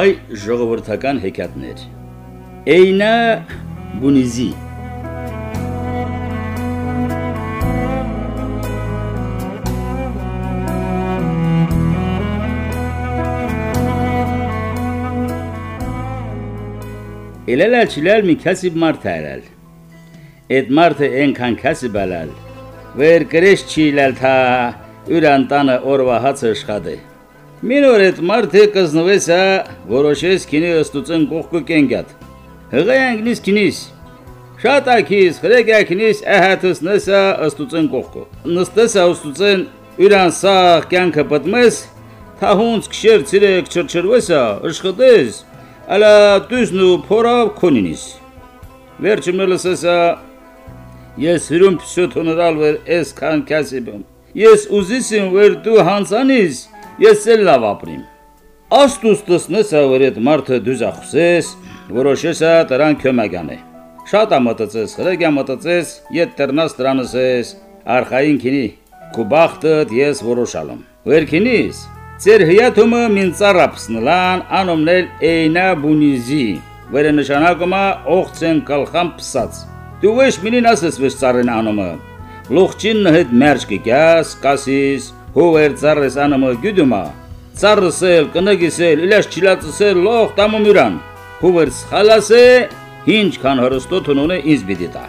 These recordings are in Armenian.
հայ ժողովրդական հեքիաթներ։ Էյնա Բունիզի Իլել չիլել մի քասիբ մարդ արել։ Այդ մարդը այնքան քասիբ ալալ, վեր գրեշ չիլել թա ուրան տանը օրվա հացը աշխատե։ Մին օր այդ մարդը կզնվեսա որոշես քինի ըստուցեն կողքը կենգյատ։ Հղայանքնիս քինիս Շատ ակիս, խրեգակնիս ահատս նսա ըստուցեն կողքը։ Նստեսա ըստուցեն ուրան սաղ կյանքը պատմես, թահունց քշեր ցիրեք չրչրվեսա, ըշխտես Ալա դուսնու փորավ քոնինիս։ Վերջը մելսեսա ես հյուրում փսոթոնալ վեր էս քան կասիբում։ Ես ուզիսիմ վեր դու հանցանիս, ես էլ լավ ապրիմ։ Աստուս տսնեսա վեր այդ մարդը դուզախսես, որոշեսա տրան քյոմագանը։ Շատ ամտածես, հրեգա մտածես, ետ տրնաս տրանսես, արխային քինի, կուբախտը ես որոշալım։ Վերքինիս Ձեր հյաթումը մինցարապսնլան անոմնել էյնա բունիզի, վերը նշանակում է օղցեն կալխամ պսած։ Դու վեշ մինին ասես վեշ ծարեն անոմը։ Լուղջին նհդ մերջ կգյաս, կասիս, հովեր ծարես անոմը գյուդումա։ Ծարսել, կնգիսել, իլաշ չիլացսել լող տամումյուրան։ Հովեր սխալասե, ինչ քան հրստոթուն ունե ինձ բիդի տա։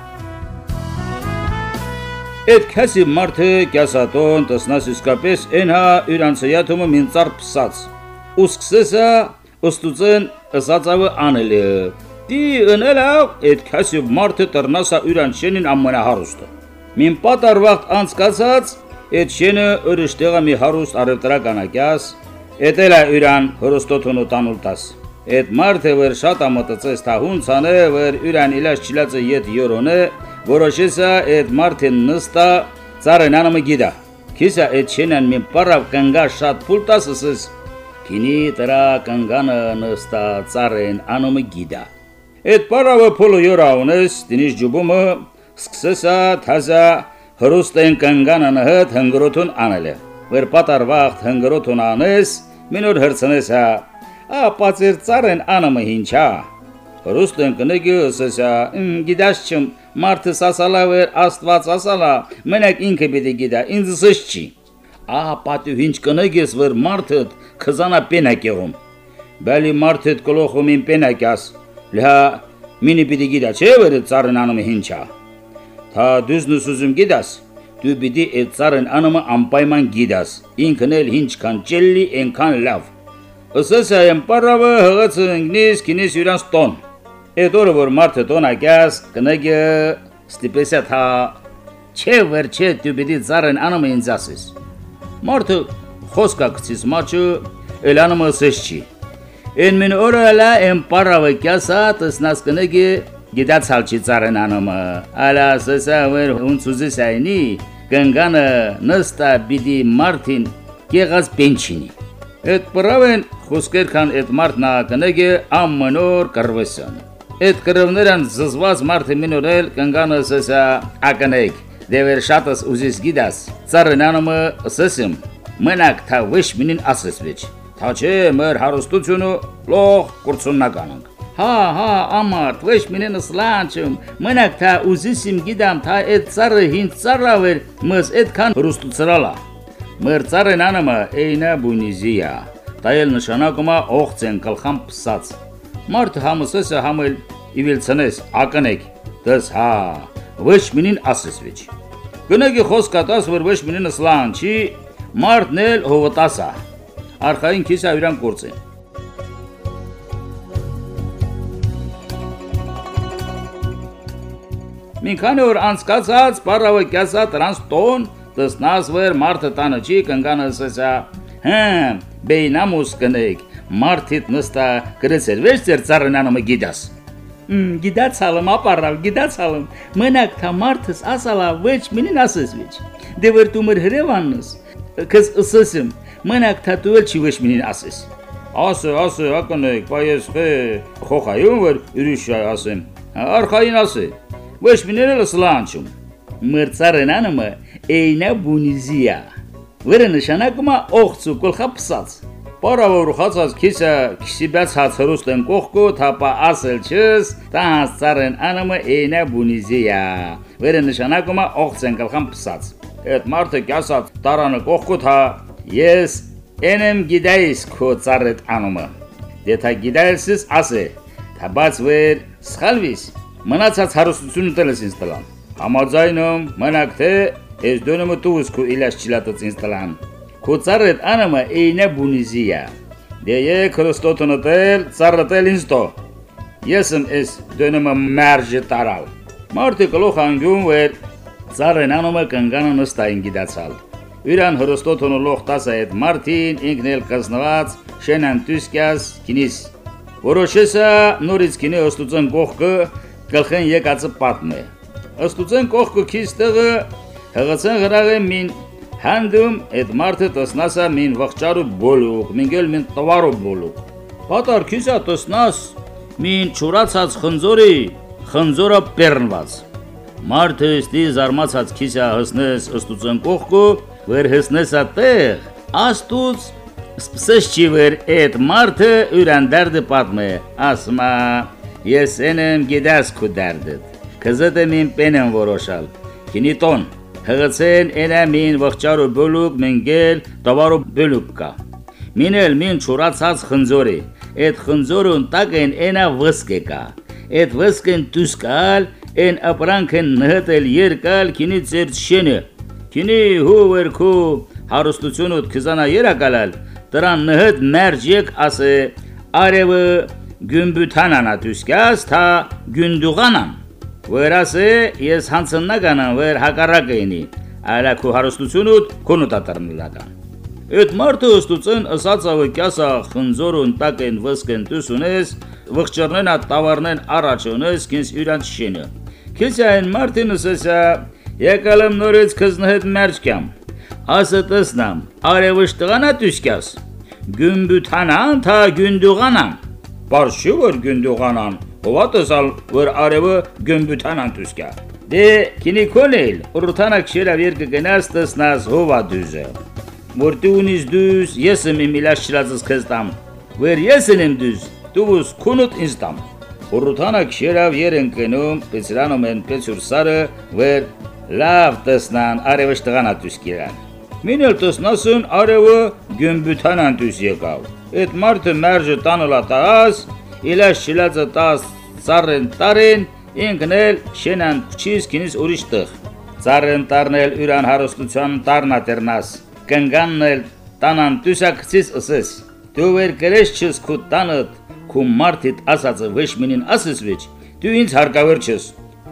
Այդ քասի մարդը կյասատոն տսնաս իսկապես ենհա իրանցյաթումը մինցար պսած։ Ու սկսեսա ըստուծեն ըսածավը անելը։ Դի ընելա այդ քասի մարդը տրնասա իրանչենին ամենահարուստը։ Մին պատար վաղտ անցկացած այդ շենը ըրիշտեղա մի հարուստ արևտրականակյաս, էտելա իրան հրոստոթոնու տանուլտաս։ Այդ մարդը վեր շատ ամտածես թահուն ցանը վեր իրան իլաշ չիլացը յետ յորոնը որոշեսա այդ մարդին նստա ծառենանը մգիդա։ Քիսա այդ շենան մի պարավ կանգա շատ փուլտասս քինի տրա կանգանը նստա ծառեն անոմը գիդա։ Այդ պարավը փոլը յորաունես դինիշ ջուբումը սկսեսա թազա հրուստեն կանգանը նհդ հնգրոթուն անելը։ Վեր պատար վաղտ հնգրոթուն անես մինոր հրցնեսա։ Ա պացեր ծառեն անոմը հինչա։ Հրուստեն կնեգը ասեսա գիդաշ չմ Մարդը ասալա վեր Աստված ասալա, մենակ ինքը պիտի գիտա, ինձ սս չի։ Ահա պատու ինչ կնեգես վեր մարդը քզանա պենակեղում։ Բալի մարդը կլոխում ին պենակյաս։ Լա մինի պիտի գիտա, չէ՞ վեր ծառն անում հինչա։ Թա դուզնու սուզում գիտաս։ Դու պիտի այդ ծառն անումը անպայման գիտաս։ Ինքն էլ ինչքան ճելի, այնքան լավ։ Ըսես այեմ պարավը հղացը ընգնիս քինիս յուրանց տոն։ Այդ օրը որ մարդը տոնակյաս կնագը ստիպեսա թա չէ վերջե դու պիտի ծառեն անոմ ինձ ասես։ Մարդը խոսքա գցիս մաչը էլանում ասես չի։ Են մին օրը լա եմ պարավը կյասա տսնաս կնագը գիտացալ չի ծառեն անոմը։ Ալա ասեսա վեր հունցուզես այնի կնգանը նստա պիտի մարդին կեղած պենչինի։ Այդ պրավեն խոսքեր քան այդ մարդնա կնագը ամմնոր կրվեսանը։ Այդ կրվներն զզված մարդը մինորել կնգանը սեսա ակնեկ դևեր շատս ուզիս գիդաս ծառնանումը սեսիմ մենակ թա վիշ մինին ասեսվիչ թա չէ մեր հարստությունը լող կուրցուննականանք Հա, հա, ամարտ, ոչ մինեն սլանչում, մենակ թա ուզիսիմ գիդամ թա այդ ծառը հինց ծառավեր, մս այդքան հրուստուցրալա։ Մեր ծառեն անամը էյնա բունիզիա, դա էլ նշանակում է օղցեն կլխամ պսած։ Մարդ համսեսը համել իվիլցնես ակնեք դες հա ոչ մինին ասես վիճ գնագի խոսքատաս որ ոչ մինին սլան չի մարդն էլ հովտասա արխային քիսա իրան կորցեն Մինքան որ անցկացած բարավը կյասա տրանս տոն տսնաս վեր մարդը տանը չի կնգանը սեսա հմ բեյնամուս կնեք մարդիտ նստա գրեցեր վեր ծեր ծառնանը գիդաս գիտացալım ապարավ գիտացալım մենակ թա մարդս ասալա ոչ մինին ասես ոչ դե վեր դու մր հրևաննս քս ըսսեմ մենակ թա դու չի ոչ մինին ասես ասը ասը ակնեք բայես խե խոխայում որ ուրիշ ասեմ արխային ասե ոչ մինել սլանչում մրցարենանը էյնա բունիզիա վերը նշանակում է օղցու կոլխա պսած Պարավորուխացած քիսը քիսիբաց հացրուստեն կողքո թապա ասել չես, տանց ծառեն անումը էնա բունիզիա։ Վերը նշանակումը օղցեն գլխան պսած։ Այդ մարդը կասած տարանը կողքո թա ես ենեմ գիդայիս քո ծառետ անումը։ Դե թա գիդայսս ասե, թա բաց վեր սխալվիս մնացած հարստությունը տելես ինձ տլան։ Համաձայնում մնաք թե ես դոնումը տուս քո իլաշ չլատած ինձ տլան։ Քո ծառետ անումը էինա բունիզիա։ Դե ե Քրիստոտոնը տել, ծառատել ինձ տո։ Ես եմ ես դոնումը մերժը տարալ։ Մարտի գլուխ անգյուն վեր ծառեն անումը կնգանը նստային գիտացալ։ Ուրան Հրոստոթոնը լոխտաս այդ Մարտին ինքնել կզնված շենան տուսկյաս քինիս։ Որոշեսա նորից քինի ոստուծեն կողքը գլխեն եկածը պատմե։ Ոստուծեն կողքը քիստեղը հղացեն գրաղը մին հանդում այդ մարդը տեսնասա մին վղճարու բոլուկ, մինգել մին տվարու բոլուկ։ Պատար քիսա տեսնաս մին ճուրացած խնձորի, խնձորը պերնված։ Մարդը ստի զարմացած քիսա հսնես ըստուծեն կողքու, վեր հսնեսա տեղ, աստուց սպսես չի վեր այդ մարդը ուրան դարդը պատմե, ասմա, ես ենեմ գիդաս քու դարդդ, կզդ եմ իմ պենեմ որոշալ, կինիտոն, Հղացեն էնա մին վղճարու բլուկ մենգել տավարու բլուկ կա։ Մինել մին ճուրացած խնձորի։ Այդ խնձորուն տակեն էնա վսկե կա։ Այդ վսկեն տուսկալ են ապրանքեն նհտել երկալ քինի ծեր շենը։ Քինի հուվեր քու հարստությունուտ քզանա երակալալ դրան նհտ մերջեք ասե արևը գումբութանանա դուսկաս թա գունդուղանան Վերասե ես հանցնականան վեր հակառակը ինի, այլա քո հարստությունը կոնոտատարնլական։ Այդ մարդը ըստուցեն ըսածավը կյասա խնձորուն տակեն վսկեն տուսունես, վղճրնեն ատ տավարնեն առաջոնես կինս իրանց շինը։ Քիչ այն մարդին ըսեսա եկալեմ նորից քզնը հետ մերճկամ։ Ասը տեսնամ, արևշ տղանա դուսկյաս։ Գումբութանան թա գունդուղանան։ Բարշու որ գունդուղանան Հովատսալ որ արևը գմբութան անտուսկա։ Դե քինիկոնել ուրթանակ շերավ երկը գնաս տեսնաս հովա դուզը։ Որ դու ունիս դուզ, ես եմ իմ իլաշրածս քստամ։ Որ ես եմ դուզ, դու ուս քունուտ ինձ տամ։ Ուրթանակ շերավ երեն կնում, պեցրանում են պեցուր սարը, որ լավ տեսնան արևը շտղանա դուսկիրան։ Մինել տեսնասուն արևը գմբութան անտուս եկավ։ Այդ մարդը մերժը տանելա տաս, իլաշ շիլածը տաս ծառեն տարեն ինքնել շենան փչիս քինիս ուրիշ տեղ ծառեն տարնել յուրան հարստության տարնատերնաս կնգաննել տանան տուսակցից ըսես դու վեր գրես չես քու տանդ քու մարդիդ ասածը վեշմինին ասես վիճ դու ինձ հարկավոր չես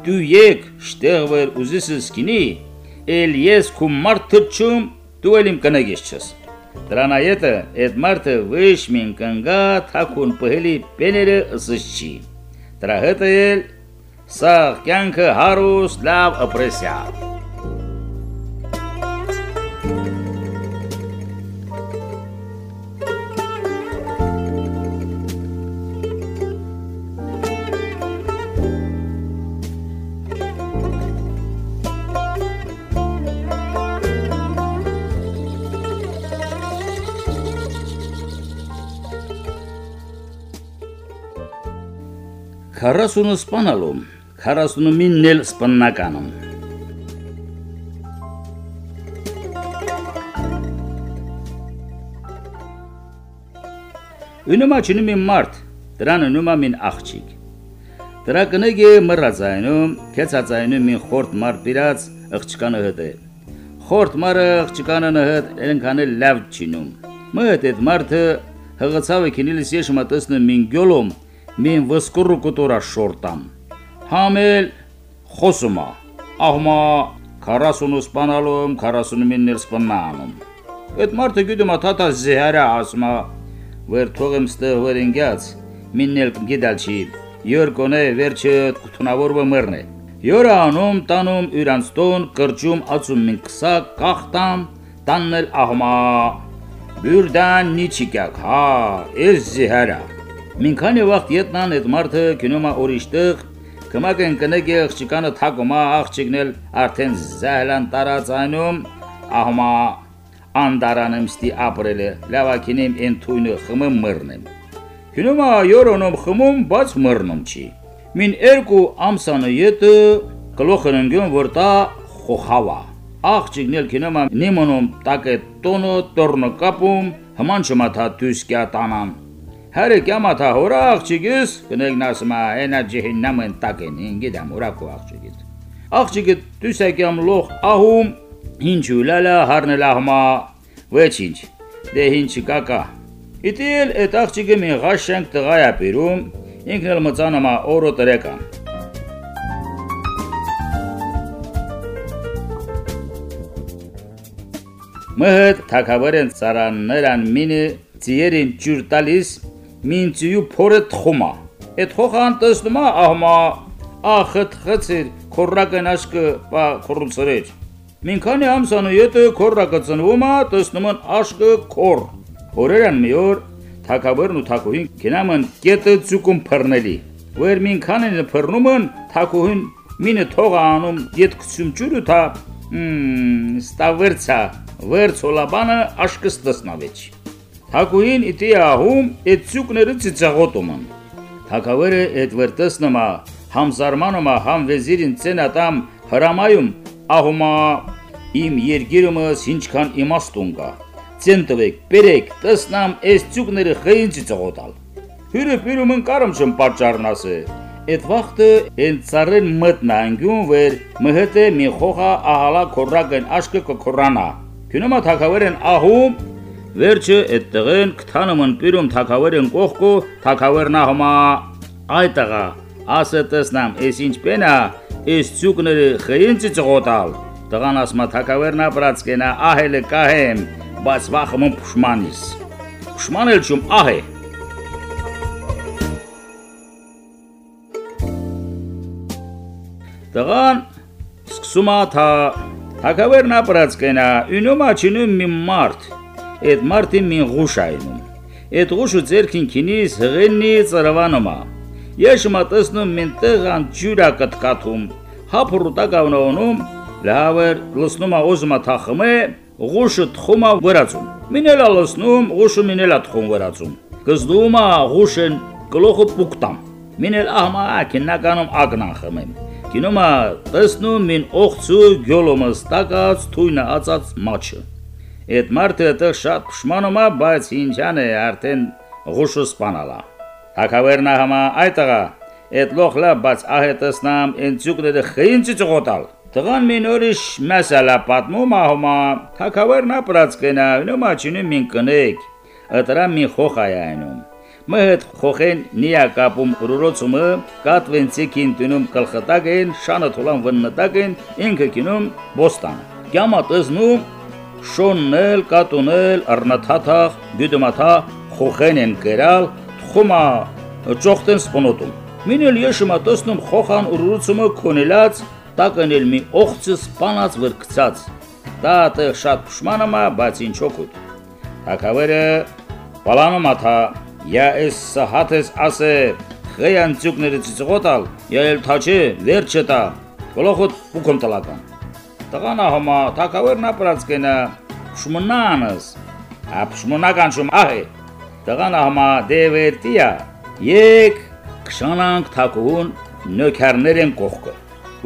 դու եկ շտեղ վեր ուզիսս քինի էլ ես քու մարդը չում դու էլ իմ կնագես չես Դրանայետը այդ մարդը վիշմին կնգա թակուն պհելի պեները ըսսչի։ Դրա հետ էլ սաղ կյանքը հարուստ լավ ապրեսյալ։ 40-ը սպանալու, 40-ին էլ սպաննականում։ Ունումա չնում իմ մարդ, դրան ունումա մին աղջիկ։ Դրա կնեգ է մռածայնում, քեցածայնում մին խորտ մար բիրած աղջկանը հետ է։ Խորտ մարը աղջկանը հետ ենքան էլ լավ չինում։ Մհդ այդ մարդը հղացավ է քինիլս ես մտածնում մին գյոլոմ մին վսկուրու կտորա շորտամ։ Համել խոսումա, ահմա 40 սպանալում, 41-ներ սպանանում։ Այդ մարդը գիտում աթաթա զեհարա ասմա, վեր թողեմ ստեղ վերինգած, միննել գիդալ չի, յուր կոնե վերջը թունավորվը մերնե։ Յորա անում տանում իրանստոն կրճում ածում մին կսա կախտամ տաննել ահմա բուրդան նիչիկակ հա էս զեհարա Մինքանի վաղտ ետնան այդ մարդը կինոմա օրիշտեղ կմակեն կնեգե աղջիկանը թակոմա աղջիկնել արդեն զահլան տարած այնում ահմա անդարանեմ ստի ապրելը լավակինեմ են թույնը խմը մռնեմ Քինոմա յորոնում խմում բաց մռնում չի Մին երկու ամսանը յետը գլոխն ընկյուն որ տա խոխավա Աղջիկնել քինոմա նիմոնում տակե տոնո տորնո կապում հման չմաթա դուսկյա տանան Հəri կամաթա հորա աղջիկս կնեք նասմա հենա ջհեննամն տակեն ինգիդամ ուրակու աղջիկից Աղջիկը դուսակյամ լող ահում Ինչ ուլալա հարնելահմա վեչինչ դե ինչ կակա Իտիել այդ աղջիկը մի ղաշենք տղայա բերում ինքն էլ մծանամա օրո տրեկան Մհդ թակավերեն ծարաններան մինը ծիերին ջուր տալիս մինցյու փորը թխումա այդ խոխան տեսնումա ահմա ախտ խծեր քորրակն աշկը բա քորունցրեր Մինքանի ամսանը յետը քորրակը ծնվում է, տեսնում են աշկը քոր։ Օրերան մի օր թակավերն ու թակուհին գնամն կետը ցուկում փռնելի։ Որ մինքանին փռնում են թակուհին մինը թողը անում յետքցում ջուրը թա ստավերցա, վերցոլաբանը աշկս տեսնավեջ։ Թակուհին իտի ահում այդ ցուկները ծիծաղոտում են։ Թակավերը այդ վերտեսնամա համ զարմանոմա համ վեզիրին ցենատամ հրամայում ահումա իմ երգիրումս ինչքան իմաստուն կա։ Ցեն տվեք, բերեք, տեսնամ այս ցուկները խեինցի ծողոտալ։ Հյուրը պիրումն կարում չեմ պատճառնասը։ Այդ վախտը են ծառեն մտնանգյուն վեր մհտե մի խոխա ահալա կորրակեն աշկը կորրանա։ Քնոմա թակավերեն ահում վերջը այդ տղեն կթանոմն պիրում թակավերեն կողքո թակավերնա հոմա այտղա ասը տեսնամ էս ինչ պենա Իս ցուկները խեինցի ծղոտալ։ Տղան ասմա թակավերնա բրացկենա ահելը կահեմ, բայց վախում փշմանիս։ Փշմանել չում ահե։ Տղան սկսում է թա թակավերնա բրացկենա, ինոմա չինում մի մարդ։ Այդ մարդի մի ղուշ այնում։ Այդ ղուշը ձերքին քինիս հղենի ծրվանոմա։ Ես մտածնում մեն տեղան ջուրա կտկաթում հապրուտա գավնոնում լավեր լսնում աղոզմա թախմե ղուշը թխումա վրացում մինելա լսնում ղուշը մինելա թխում վրացում գզդումա ղուշեն գլոխը պուկտամ մինել ահմա ակնականում ագնան խմեմ կինոմա տեսնում մին օղցու գյոլոմս տակած թույնը ածած մաչը Այդ մարդը դեռ շատ փշմանոմա, բայց ինչան է արդեն ղուշը սպանալա։ Հակավերնա համա այտղա Էդ լոխլա բաց ահետսնամ ընցուկները խինցի ծողոտալ։ Տղան մինորիշ məsələ պատմում ահոմա թակավերնա պրածկենա նոմա չինու մին կնեք։ Ըտրա մի խոխայանում։ Մհդ խոխեն նիա կապում ռուրոցումը կատվենցի կինտնում կլխտակեն շանը թոլան վննտակեն ինքը կինում բոստան։ Գյամա տզնում շոննել կատունել առնաթաթախ գյուդմաթա խոխեն են կերալ խոմա ճոխտեն սպոնոտում Մինել եշմա տեսնում խոխան ուրուցումը կոնելած, տակնել մի օղցը սպանած վրկցած։ տեղ շատ փշմանամա, բայց ինչ օգուտ։ Թակավերը բալանում աթա, я էս հաթես ասե, խեյան ծուկները ծծղոտալ, я էլ թաչե, վերջը տա, գլոխոտ փուքոմ տլական։ Տղանա հոմա, թակավերն ապրած կենա, շմնանս, ապշմնական շում ահե։ Տղանա հոմա դեվերտիա, եկ քշանանք թակուհուն նոքարներ են կողքը։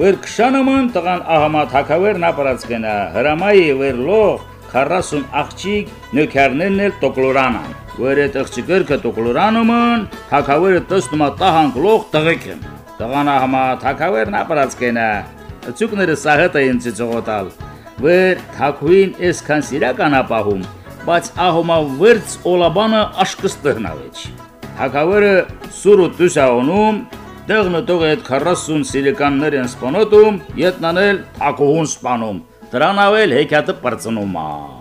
Վեր քշանաման տղան ահամա թակավերն ապրած գնա հրամայի վեր լող 40 աղջիկ նոքարներն էլ տոկլորանան։ Վեր է տղջիկը տոկլորանոման թակավերը տեսնումա տահանք լող տղեկն։ Տղան ահամա թակավերն ապրած գնա ծուկները սահետը են ծծողոտալ։ Վեր թակուին այսքան սիրական ապահում, բայց ահոմա վերց օլաբանը աշկստղնավեջ։ Հակավերը սուրու դուսաոնում դեղնը տող այդ 40 սիլիկաններ են սպանոտում, ետնանել ակուհուն սպանում։ Դրանավել հեքիաթը բրծնում է։